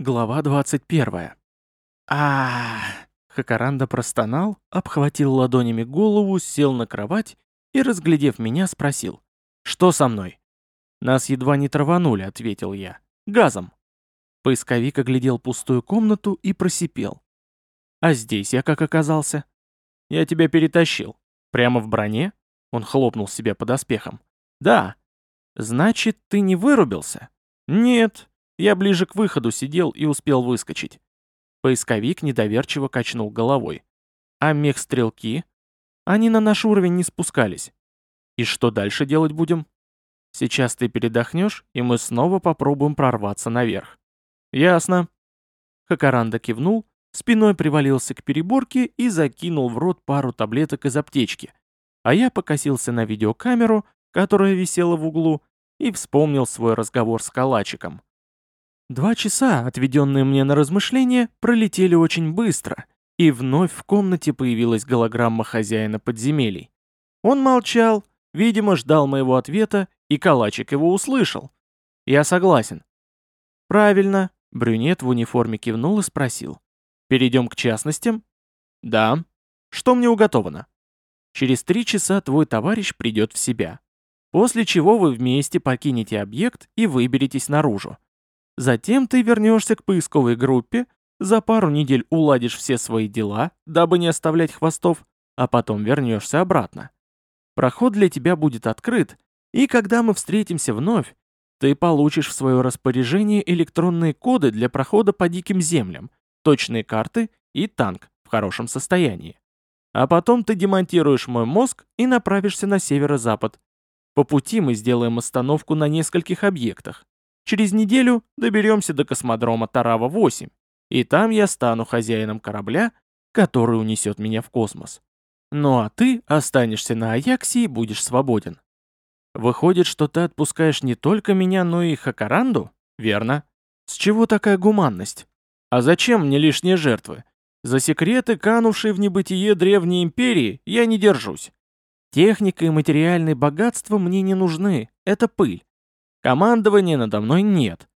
Глава 21. а Хакаранда простонал, обхватил ладонями голову, сел на кровать и, разглядев меня, спросил. «Что со мной?» «Нас едва не траванули», — ответил я. «Газом». Поисковик оглядел пустую комнату и просипел. «А здесь я как оказался?» «Я тебя перетащил. Прямо в броне?» Он хлопнул себя под оспехом. «Да». «Значит, ты не вырубился?» «Нет, я ближе к выходу сидел и успел выскочить. Поисковик недоверчиво качнул головой. А мех-стрелки? Они на наш уровень не спускались. И что дальше делать будем? Сейчас ты передохнешь, и мы снова попробуем прорваться наверх. Ясно. Хакаранда кивнул, спиной привалился к переборке и закинул в рот пару таблеток из аптечки. А я покосился на видеокамеру, которая висела в углу, и вспомнил свой разговор с калачиком. Два часа, отведенные мне на размышления, пролетели очень быстро, и вновь в комнате появилась голограмма хозяина подземелий. Он молчал, видимо, ждал моего ответа, и калачик его услышал. Я согласен. Правильно, брюнет в униформе кивнул и спросил. Перейдем к частностям? Да. Что мне уготовано? Через три часа твой товарищ придет в себя. После чего вы вместе покинете объект и выберетесь наружу. Затем ты вернешься к поисковой группе, за пару недель уладишь все свои дела, дабы не оставлять хвостов, а потом вернешься обратно. Проход для тебя будет открыт, и когда мы встретимся вновь, ты получишь в свое распоряжение электронные коды для прохода по диким землям, точные карты и танк в хорошем состоянии. А потом ты демонтируешь мой мозг и направишься на северо-запад. По пути мы сделаем остановку на нескольких объектах, Через неделю доберемся до космодрома Тарава-8, и там я стану хозяином корабля, который унесет меня в космос. Ну а ты останешься на Аяксе и будешь свободен. Выходит, что ты отпускаешь не только меня, но и Хакаранду? Верно. С чего такая гуманность? А зачем мне лишние жертвы? За секреты, канувшие в небытие древней империи, я не держусь. Техника и материальные богатства мне не нужны, это пыль. Командования надо мной нет.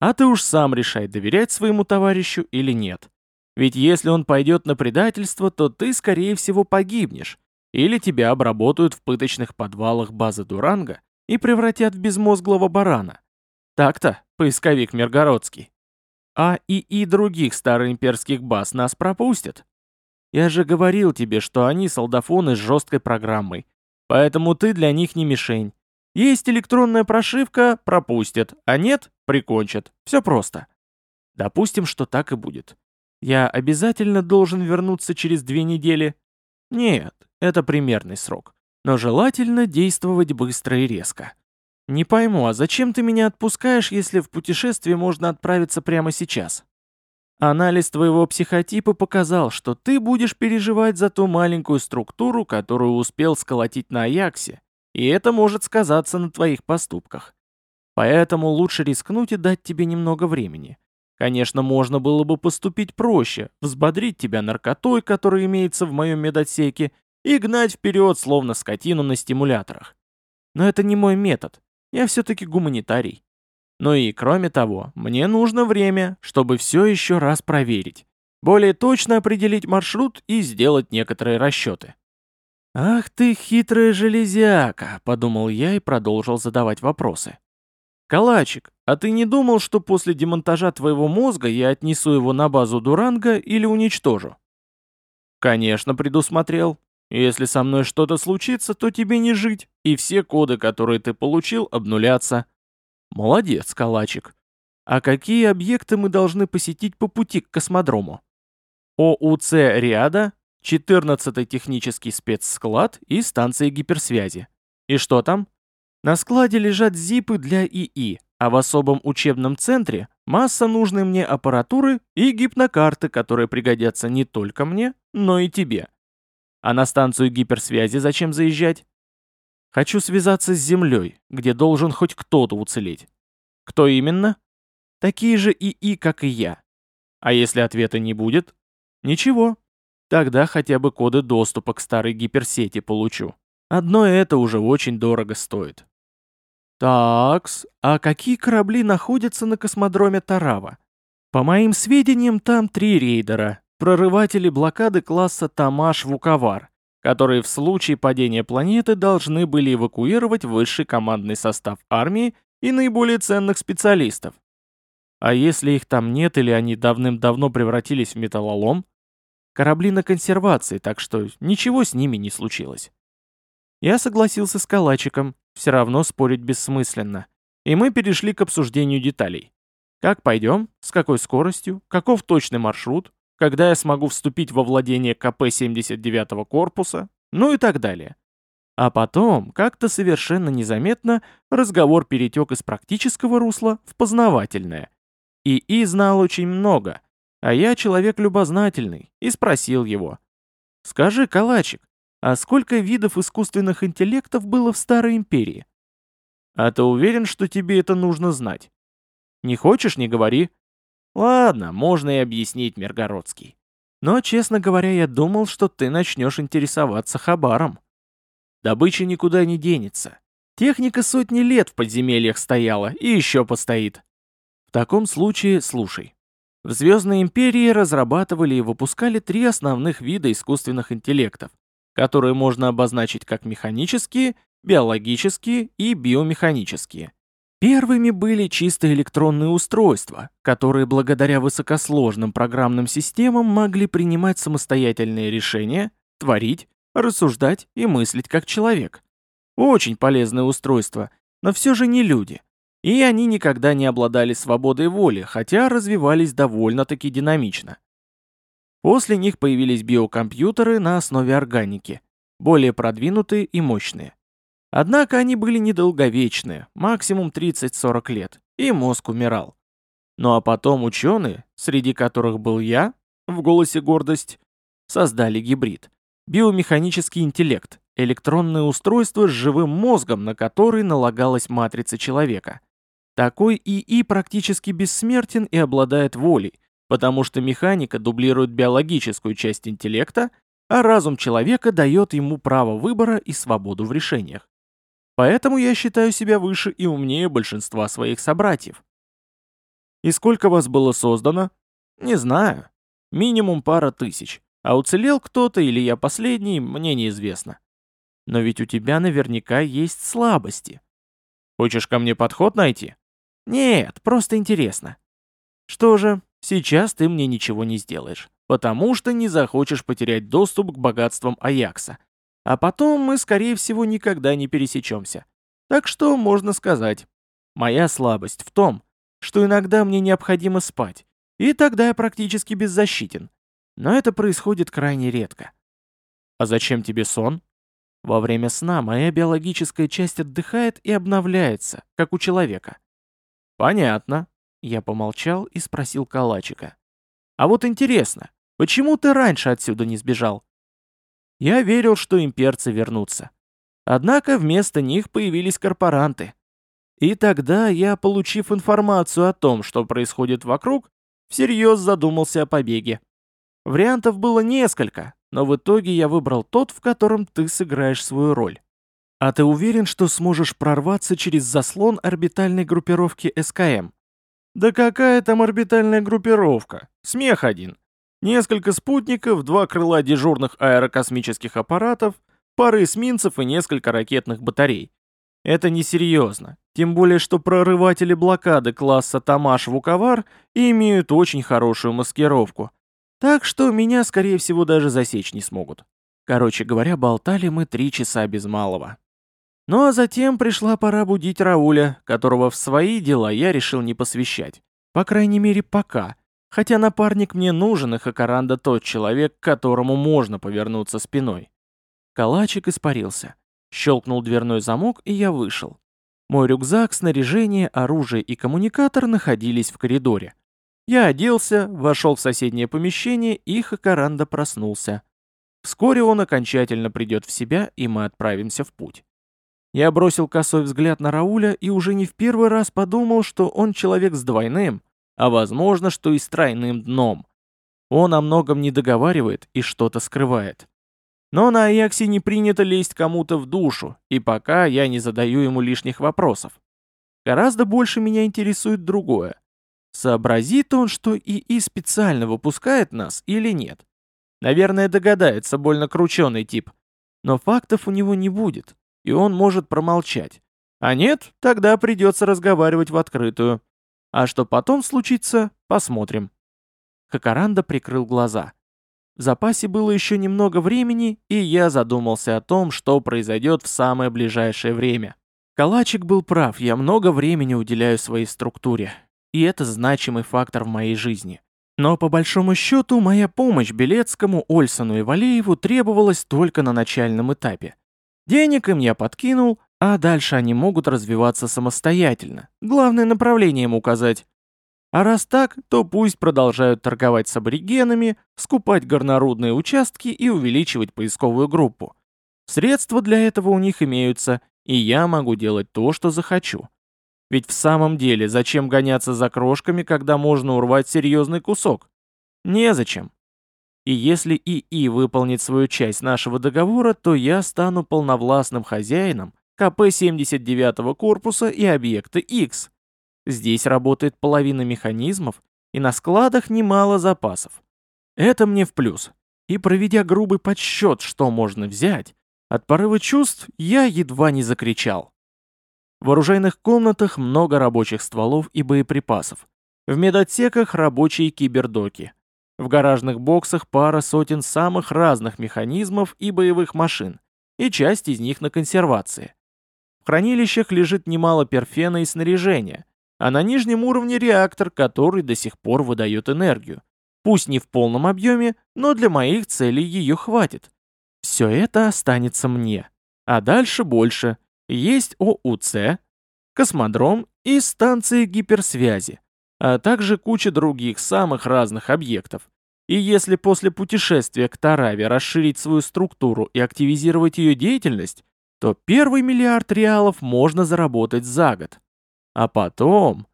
А ты уж сам решай, доверять своему товарищу или нет. Ведь если он пойдет на предательство, то ты, скорее всего, погибнешь. Или тебя обработают в пыточных подвалах базы Дуранга и превратят в безмозглого барана. Так-то, поисковик Миргородский. А и и других староимперских баз нас пропустят. Я же говорил тебе, что они солдафоны с жесткой программой. Поэтому ты для них не мишень. Есть электронная прошивка, пропустят, а нет, прикончат. Все просто. Допустим, что так и будет. Я обязательно должен вернуться через две недели? Нет, это примерный срок. Но желательно действовать быстро и резко. Не пойму, а зачем ты меня отпускаешь, если в путешествие можно отправиться прямо сейчас? Анализ твоего психотипа показал, что ты будешь переживать за ту маленькую структуру, которую успел сколотить на Аяксе, и это может сказаться на твоих поступках. Поэтому лучше рискнуть и дать тебе немного времени. Конечно, можно было бы поступить проще, взбодрить тебя наркотой, которая имеется в моем медотсеке, и гнать вперед, словно скотину на стимуляторах. Но это не мой метод. Я все-таки гуманитарий. Ну и кроме того, мне нужно время, чтобы все еще раз проверить. Более точно определить маршрут и сделать некоторые расчеты. «Ах ты хитрая железяка!» — подумал я и продолжил задавать вопросы. «Калачик, а ты не думал, что после демонтажа твоего мозга я отнесу его на базу Дуранга или уничтожу?» «Конечно, предусмотрел. Если со мной что-то случится, то тебе не жить, и все коды, которые ты получил, обнулятся». «Молодец, Калачик. А какие объекты мы должны посетить по пути к космодрому?» ОУЦ Риада 14-й технический спецсклад и станция гиперсвязи. И что там? На складе лежат зипы для ИИ, а в особом учебном центре масса нужной мне аппаратуры и гипнокарты, которые пригодятся не только мне, но и тебе. А на станцию гиперсвязи зачем заезжать? Хочу связаться с Землей, где должен хоть кто-то уцелеть. Кто именно? Такие же ИИ, как и я. А если ответа не будет? Ничего, Тогда хотя бы коды доступа к старой гиперсети получу. Одно это уже очень дорого стоит. Такс, а какие корабли находятся на космодроме Тарава? По моим сведениям, там три рейдера, прорыватели блокады класса Тамаш-Вуковар, которые в случае падения планеты должны были эвакуировать высший командный состав армии и наиболее ценных специалистов. А если их там нет или они давным-давно превратились в металлолом? Корабли на консервации, так что ничего с ними не случилось. Я согласился с Калачиком, все равно спорить бессмысленно. И мы перешли к обсуждению деталей. Как пойдем? С какой скоростью? Каков точный маршрут? Когда я смогу вступить во владение КП-79 корпуса? Ну и так далее. А потом, как-то совершенно незаметно, разговор перетек из практического русла в познавательное. И И знал очень много, а я человек любознательный, и спросил его. «Скажи, Калачик, а сколько видов искусственных интеллектов было в Старой Империи?» «А ты уверен, что тебе это нужно знать?» Не хочешь, не говори. Ладно, можно и объяснить, Миргородский. Но, честно говоря, я думал, что ты начнешь интересоваться хабаром. Добыча никуда не денется. Техника сотни лет в подземельях стояла и еще постоит. В таком случае слушай. В Звездной Империи разрабатывали и выпускали три основных вида искусственных интеллектов, которые можно обозначить как механические, биологические и биомеханические. Первыми были чисто электронные устройства, которые благодаря высокосложным программным системам могли принимать самостоятельные решения, творить, рассуждать и мыслить как человек. Очень полезное устройство, но все же не люди. И они никогда не обладали свободой воли, хотя развивались довольно-таки динамично. После них появились биокомпьютеры на основе органики, более продвинутые и мощные. Однако они были недолговечны, максимум 30-40 лет, и мозг умирал. Ну а потом ученые, среди которых был я, в голосе гордость, создали гибрид. Биомеханический интеллект, электронное устройство с живым мозгом, на который налагалась матрица человека. Такой ИИ практически бессмертен и обладает волей, потому что механика дублирует биологическую часть интеллекта, а разум человека дает ему право выбора и свободу в решениях. Поэтому я считаю себя выше и умнее большинства своих собратьев. И сколько вас было создано? Не знаю. Минимум пара тысяч. А уцелел кто-то или я последний, мне неизвестно. Но ведь у тебя наверняка есть слабости. Хочешь ко мне подход найти? Нет, просто интересно. Что же, сейчас ты мне ничего не сделаешь, потому что не захочешь потерять доступ к богатствам Аякса, а потом мы, скорее всего, никогда не пересечемся. Так что можно сказать, моя слабость в том, что иногда мне необходимо спать, и тогда я практически беззащитен. Но это происходит крайне редко. А зачем тебе сон? Во время сна моя биологическая часть отдыхает и обновляется, как у человека. Понятно. Я помолчал и спросил Калачика. А вот интересно, почему ты раньше отсюда не сбежал? Я верил, что имперцы вернутся. Однако вместо них появились корпоранты. И тогда я, получив информацию о том, что происходит вокруг, всерьез задумался о побеге. Вариантов было несколько, но в итоге я выбрал тот, в котором ты сыграешь свою роль. А ты уверен, что сможешь прорваться через заслон орбитальной группировки СКМ? Да какая там орбитальная группировка? Смех один. Несколько спутников, два крыла дежурных аэрокосмических аппаратов, пара эсминцев и несколько ракетных батарей. Это несерьезно, тем более что прорыватели блокады класса Тамаш-Вуковар имеют очень хорошую маскировку. Так что меня, скорее всего, даже засечь не смогут. Короче говоря, болтали мы три часа без малого. Ну а затем пришла пора будить Рауля, которого в свои дела я решил не посвящать. По крайней мере, пока. Хотя напарник мне нужен, и Хакаранда тот человек, к которому можно повернуться спиной. Калачик испарился. Щелкнул дверной замок, и я вышел. Мой рюкзак, снаряжение, оружие и коммуникатор находились в коридоре. Я оделся, вошел в соседнее помещение, и Хакаранда проснулся. Вскоре он окончательно придет в себя, и мы отправимся в путь. Я бросил косой взгляд на Рауля и уже не в первый раз подумал, что он человек с двойным, а возможно, что и с тройным дном. Он о многом не договаривает и что-то скрывает. Но на Аяксе не принято лезть кому-то в душу, и пока я не задаю ему лишних вопросов. Гораздо больше меня интересует другое. сообразит он, что ИИ специально выпускает нас или нет. Наверное, догадается, больно крученый тип. Но фактов у него не будет, и он может промолчать. А нет, тогда придется разговаривать в открытую. А что потом случится, посмотрим. Хакаранда прикрыл глаза. В запасе было еще немного времени, и я задумался о том, что произойдет в самое ближайшее время. Калачик был прав, я много времени уделяю своей структуре. И это значимый фактор в моей жизни. Но по большому счету моя помощь Белецкому, Ольсону и Валееву требовалась только на начальном этапе. Денег им я подкинул, а дальше они могут развиваться самостоятельно. Главное направление им указать. А раз так, то пусть продолжают торговать с аборигенами, скупать горнорудные участки и увеличивать поисковую группу. Средства для этого у них имеются, и я могу делать то, что захочу. Ведь в самом деле, зачем гоняться за крошками, когда можно урвать серьезный кусок? Незачем. И если ИИ выполнит свою часть нашего договора, то я стану полновластным хозяином КП-79 корпуса и объекта X. Здесь работает половина механизмов, и на складах немало запасов. Это мне в плюс. И проведя грубый подсчет, что можно взять, от порыва чувств я едва не закричал. В оружейных комнатах много рабочих стволов и боеприпасов. В медотсеках рабочие кибердоки. В гаражных боксах пара сотен самых разных механизмов и боевых машин, и часть из них на консервации. В хранилищах лежит немало перфена и снаряжения, а на нижнем уровне реактор, который до сих пор выдает энергию. Пусть не в полном объеме, но для моих целей ее хватит. Все это останется мне. А дальше больше. Есть ОУЦ, космодром и станции гиперсвязи, а также куча других самых разных объектов. И если после путешествия к Тараве расширить свою структуру и активизировать ее деятельность, то первый миллиард реалов можно заработать за год. А потом...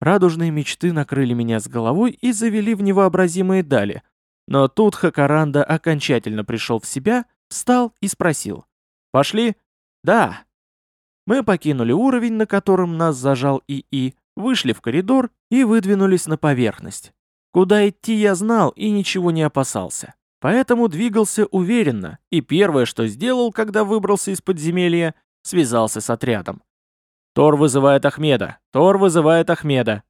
Радужные мечты накрыли меня с головой и завели в невообразимые дали. Но тут Хакаранда окончательно пришел в себя, встал и спросил. «Пошли?» «Да», мы покинули уровень, на котором нас зажал ИИ, вышли в коридор и выдвинулись на поверхность. Куда идти я знал и ничего не опасался. Поэтому двигался уверенно, и первое, что сделал, когда выбрался из подземелья, связался с отрядом. «Тор вызывает Ахмеда! Тор вызывает Ахмеда!»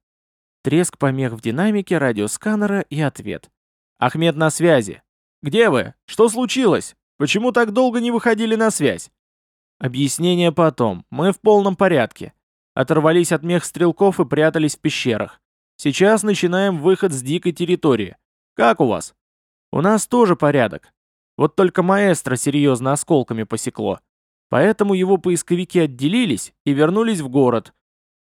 Треск помех в динамике радиосканера и ответ. «Ахмед на связи! Где вы? Что случилось? Почему так долго не выходили на связь?» Объяснение потом. Мы в полном порядке. Оторвались от мех стрелков и прятались в пещерах. Сейчас начинаем выход с дикой территории. Как у вас? У нас тоже порядок. Вот только маэстро серьезно осколками посекло. Поэтому его поисковики отделились и вернулись в город.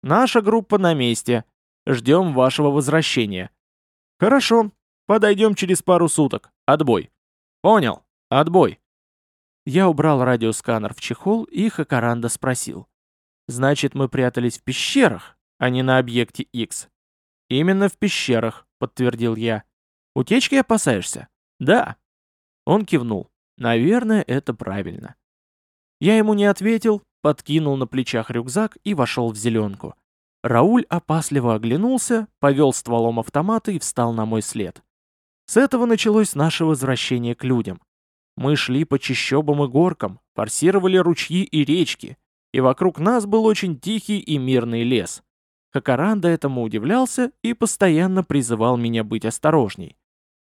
Наша группа на месте. Ждем вашего возвращения. Хорошо. Подойдем через пару суток. Отбой. Понял. Отбой. Я убрал радиосканер в чехол, и Хакаранда спросил. «Значит, мы прятались в пещерах, а не на объекте X?» «Именно в пещерах», — подтвердил я. «Утечки опасаешься?» «Да». Он кивнул. «Наверное, это правильно». Я ему не ответил, подкинул на плечах рюкзак и вошел в зеленку. Рауль опасливо оглянулся, повел стволом автомата и встал на мой след. С этого началось наше возвращение к людям. Мы шли по чащобам и горкам, форсировали ручьи и речки, и вокруг нас был очень тихий и мирный лес. Хакаранда этому удивлялся и постоянно призывал меня быть осторожней.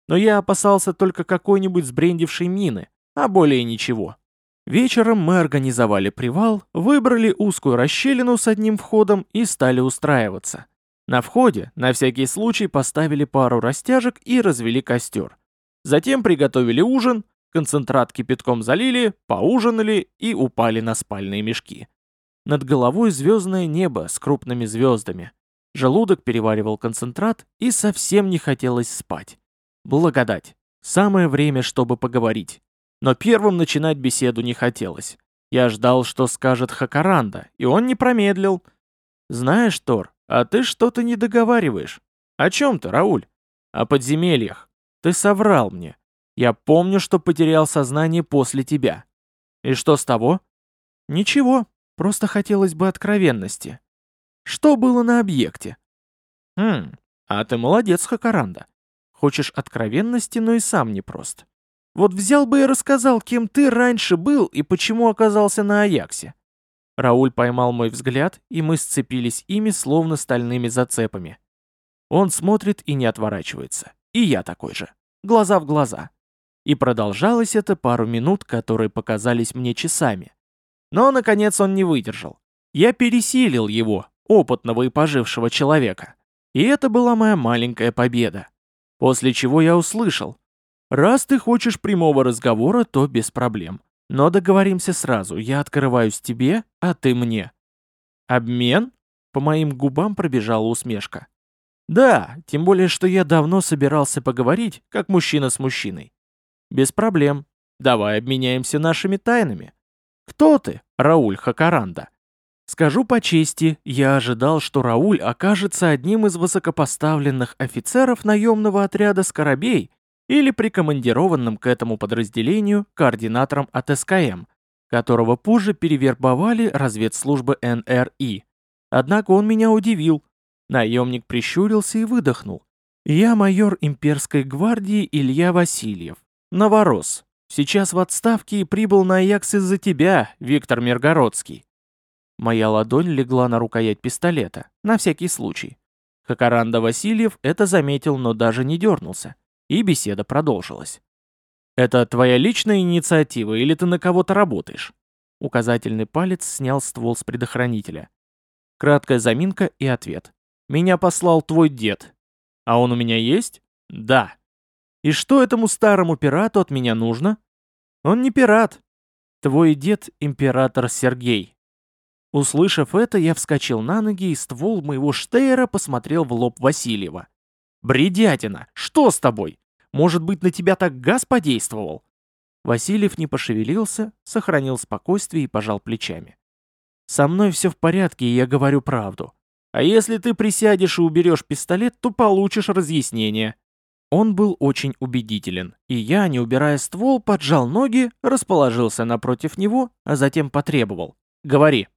Но я опасался только какой-нибудь сбрендившей мины, а более ничего. Вечером мы организовали привал, выбрали узкую расщелину с одним входом и стали устраиваться. На входе, на всякий случай, поставили пару растяжек и развели костер. Затем приготовили ужин, Концентрат кипятком залили, поужинали и упали на спальные мешки. Над головой звездное небо с крупными звездами. Желудок переваривал концентрат и совсем не хотелось спать. Благодать. Самое время, чтобы поговорить. Но первым начинать беседу не хотелось. Я ждал, что скажет Хакаранда, и он не промедлил. «Знаешь, Тор, а ты что-то не договариваешь. О чем ты, Рауль? О подземельях. Ты соврал мне. Я помню, что потерял сознание после тебя. И что с того? Ничего, просто хотелось бы откровенности. Что было на объекте? Хм, а ты молодец, Хакаранда. Хочешь откровенности, но и сам непрост. Вот взял бы и рассказал, кем ты раньше был и почему оказался на Аяксе. Рауль поймал мой взгляд, и мы сцепились ими, словно стальными зацепами. Он смотрит и не отворачивается. И я такой же. Глаза в глаза. И продолжалось это пару минут, которые показались мне часами. Но, наконец, он не выдержал. Я пересилил его, опытного и пожившего человека. И это была моя маленькая победа. После чего я услышал. «Раз ты хочешь прямого разговора, то без проблем. Но договоримся сразу, я открываюсь тебе, а ты мне». «Обмен?» По моим губам пробежала усмешка. «Да, тем более, что я давно собирался поговорить, как мужчина с мужчиной». «Без проблем. Давай обменяемся нашими тайнами. Кто ты, Рауль Хакаранда?» Скажу по чести, я ожидал, что Рауль окажется одним из высокопоставленных офицеров наемного отряда «Скоробей» или прикомандированным к этому подразделению координатором от СКМ, которого позже перевербовали разведслужбы НРИ. Однако он меня удивил. Наемник прищурился и выдохнул. «Я майор имперской гвардии Илья Васильев. Новорос. Сейчас в отставке и прибыл на Аякс из-за тебя, Виктор Миргородский. Моя ладонь легла на рукоять пистолета, на всякий случай. Хакаранда Васильев это заметил, но даже не дернулся. И беседа продолжилась. «Это твоя личная инициатива или ты на кого-то работаешь?» Указательный палец снял ствол с предохранителя. Краткая заминка и ответ. «Меня послал твой дед». «А он у меня есть?» «Да». «И что этому старому пирату от меня нужно?» «Он не пират. Твой дед — император Сергей, Услышав это, я вскочил на ноги и ствол моего штейра посмотрел в лоб Васильева. «Бредятина! Что с тобой? Может быть, на тебя так газ подействовал?» Васильев не пошевелился, сохранил спокойствие и пожал плечами. «Со мной все в порядке, и я говорю правду. А если ты присядешь и уберешь пистолет, то получишь разъяснение». Он был очень убедителен, и я, не убирая ствол, поджал ноги, расположился напротив него, а затем потребовал. «Говори».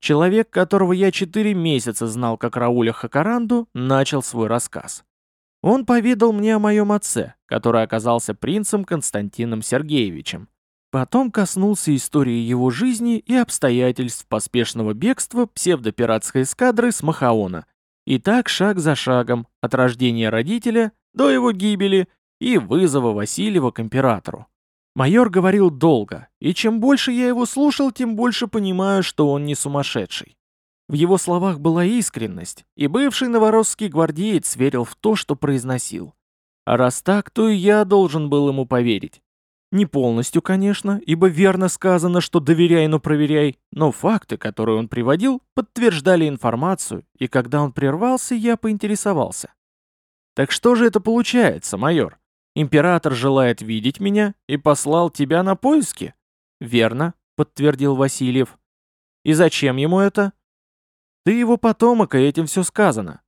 Человек, которого я четыре месяца знал как Рауля Хакаранду, начал свой рассказ. Он поведал мне о моем отце, который оказался принцем Константином Сергеевичем. Потом коснулся истории его жизни и обстоятельств поспешного бегства псевдопиратской эскадры с Махаона. И так шаг за шагом, от рождения родителя до его гибели и вызова Васильева к императору. Майор говорил долго, и чем больше я его слушал, тем больше понимаю, что он не сумасшедший. В его словах была искренность, и бывший новоросский гвардеец верил в то, что произносил. А раз так, то и я должен был ему поверить. Не полностью, конечно, ибо верно сказано, что доверяй, но проверяй, но факты, которые он приводил, подтверждали информацию, и когда он прервался, я поинтересовался. «Так что же это получается, майор? Император желает видеть меня и послал тебя на поиски?» «Верно», — подтвердил Васильев. «И зачем ему это?» «Ты его потомок, и этим все сказано».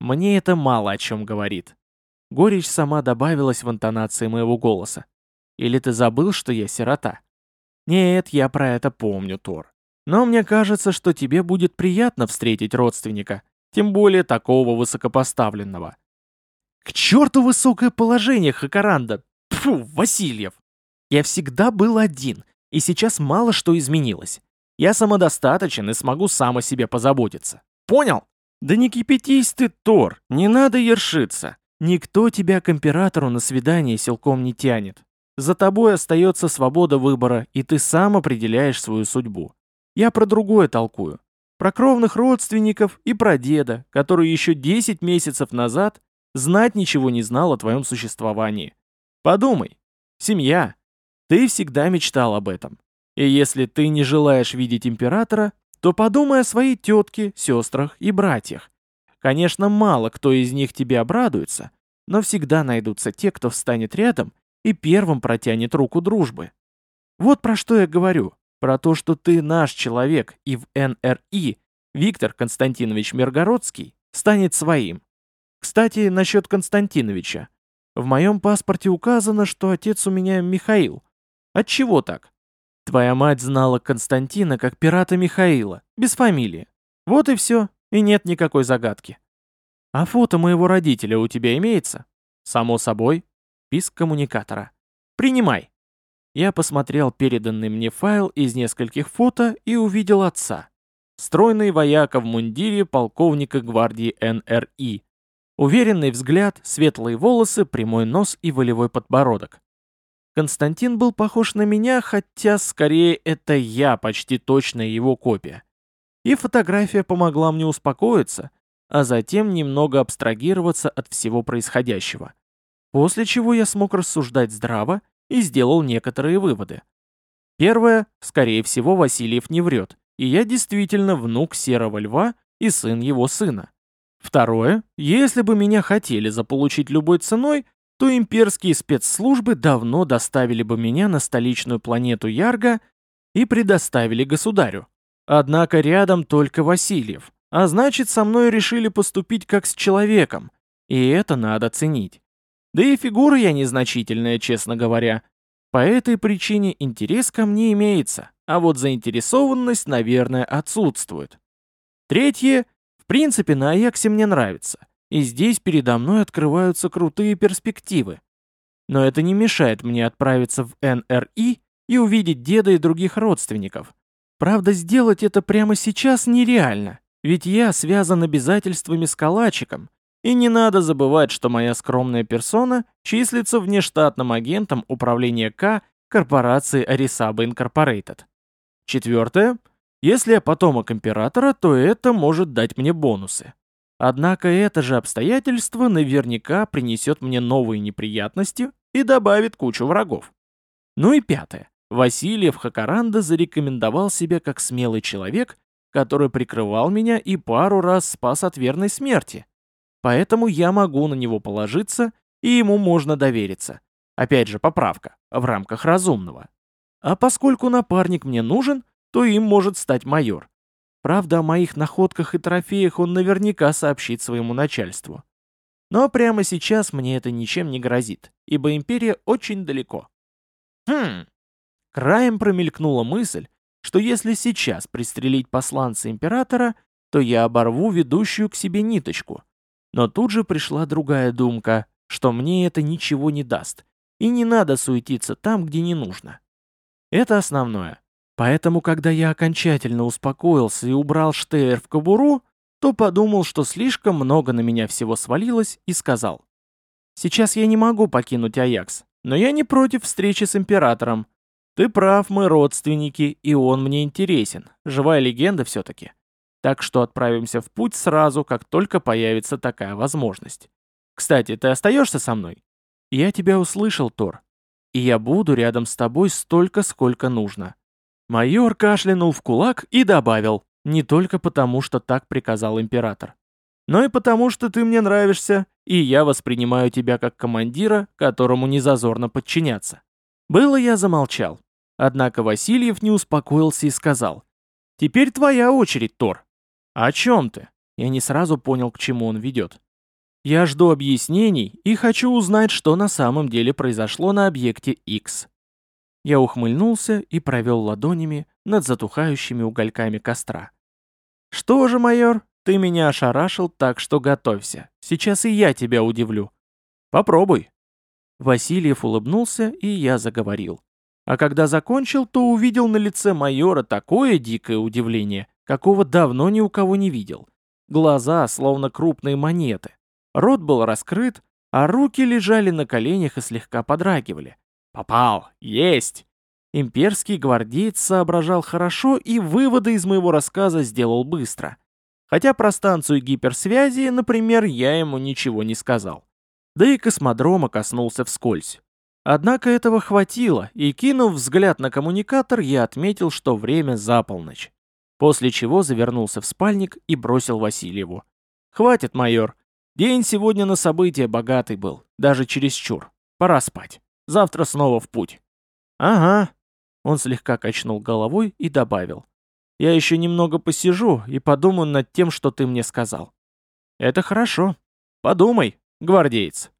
«Мне это мало о чем говорит». Горечь сама добавилась в интонации моего голоса. «Или ты забыл, что я сирота?» «Нет, я про это помню, Тор. Но мне кажется, что тебе будет приятно встретить родственника, тем более такого высокопоставленного. К черту высокое положение, Хакаранда! Фу, Васильев! Я всегда был один, и сейчас мало что изменилось. Я самодостаточен и смогу сам о себе позаботиться. Понял? Да не кипятись ты, Тор, не надо ершиться. Никто тебя к императору на свидание силком не тянет. За тобой остается свобода выбора, и ты сам определяешь свою судьбу. Я про другое толкую. Про кровных родственников и про деда, который еще 10 месяцев назад знать ничего не знал о твоем существовании. Подумай. Семья. Ты всегда мечтал об этом. И если ты не желаешь видеть императора, то подумай о своей тетке, сестрах и братьях. Конечно, мало кто из них тебе обрадуется, но всегда найдутся те, кто встанет рядом и первым протянет руку дружбы. Вот про что я говорю. Про то, что ты наш человек, и в НРИ Виктор Константинович Миргородский станет своим. Кстати, насчет Константиновича. В моем паспорте указано, что отец у меня Михаил. Отчего так? Твоя мать знала Константина как пирата Михаила, без фамилии. Вот и все, и нет никакой загадки. «А фото моего родителя у тебя имеется?» «Само собой». Писк коммуникатора. «Принимай». Я посмотрел переданный мне файл из нескольких фото и увидел отца. Стройный вояка в мундире полковника гвардии НРИ. Уверенный взгляд, светлые волосы, прямой нос и волевой подбородок. Константин был похож на меня, хотя скорее это я почти точная его копия. И фотография помогла мне успокоиться, а затем немного абстрагироваться от всего происходящего. После чего я смог рассуждать здраво и сделал некоторые выводы. Первое, скорее всего, Васильев не врет, и я действительно внук Серого Льва и сын его сына. Второе, если бы меня хотели заполучить любой ценой, то имперские спецслужбы давно доставили бы меня на столичную планету Ярга и предоставили государю. Однако рядом только Васильев, а значит, со мной решили поступить как с человеком, и это надо ценить. Да и фигура я незначительная, честно говоря. По этой причине интерес ко мне имеется, а вот заинтересованность, наверное, отсутствует. Третье, в принципе, на Аяксе мне нравится, и здесь передо мной открываются крутые перспективы. Но это не мешает мне отправиться в НРИ и увидеть деда и других родственников. Правда, сделать это прямо сейчас нереально, ведь я связан обязательствами с калачиком, и не надо забывать, что моя скромная персона числится внештатным агентом управления К корпорации Арисаба Инкорпорейтед. Четвертое. Если я потомок императора, то это может дать мне бонусы. Однако это же обстоятельство наверняка принесет мне новые неприятности и добавит кучу врагов. Ну и пятое. Васильев Хакаранда зарекомендовал себя как смелый человек, который прикрывал меня и пару раз спас от верной смерти. Поэтому я могу на него положиться, и ему можно довериться. Опять же, поправка, в рамках разумного. А поскольку напарник мне нужен, то им может стать майор. Правда, о моих находках и трофеях он наверняка сообщит своему начальству. Но прямо сейчас мне это ничем не грозит, ибо империя очень далеко. Хм. Краем промелькнула мысль, что если сейчас пристрелить посланца императора, то я оборву ведущую к себе ниточку, но тут же пришла другая думка, что мне это ничего не даст, и не надо суетиться там, где не нужно. Это основное. Поэтому, когда я окончательно успокоился и убрал Штейр в кобуру, то подумал, что слишком много на меня всего свалилось, и сказал. «Сейчас я не могу покинуть Аякс, но я не против встречи с Императором. Ты прав, мы родственники, и он мне интересен. Живая легенда все-таки. Так что отправимся в путь сразу, как только появится такая возможность. Кстати, ты остаешься со мной? Я тебя услышал, Тор. И я буду рядом с тобой столько, сколько нужно. Майор кашлянул в кулак и добавил, не только потому, что так приказал император, но и потому, что ты мне нравишься, и я воспринимаю тебя как командира, которому не зазорно подчиняться. Было я замолчал. Однако Васильев не успокоился и сказал, «Теперь твоя очередь, Тор. «О чем ты?» Я не сразу понял, к чему он ведет. «Я жду объяснений и хочу узнать, что на самом деле произошло на объекте X». Я ухмыльнулся и провел ладонями над затухающими угольками костра. «Что же, майор, ты меня ошарашил, так что готовься. Сейчас и я тебя удивлю. Попробуй». Васильев улыбнулся, и я заговорил. А когда закончил, то увидел на лице майора такое дикое удивление, какого давно ни у кого не видел. Глаза словно крупные монеты. Рот был раскрыт, а руки лежали на коленях и слегка подрагивали. «Попал! Есть!» Имперский гвардеец соображал хорошо и выводы из моего рассказа сделал быстро. Хотя про станцию гиперсвязи, например, я ему ничего не сказал. Да и космодрома коснулся вскользь. Однако этого хватило, и кинув взгляд на коммуникатор, я отметил, что время за полночь после чего завернулся в спальник и бросил Васильеву. «Хватит, майор. День сегодня на события богатый был, даже чересчур. Пора спать. Завтра снова в путь». «Ага». Он слегка качнул головой и добавил. «Я еще немного посижу и подумаю над тем, что ты мне сказал». «Это хорошо. Подумай, гвардеец».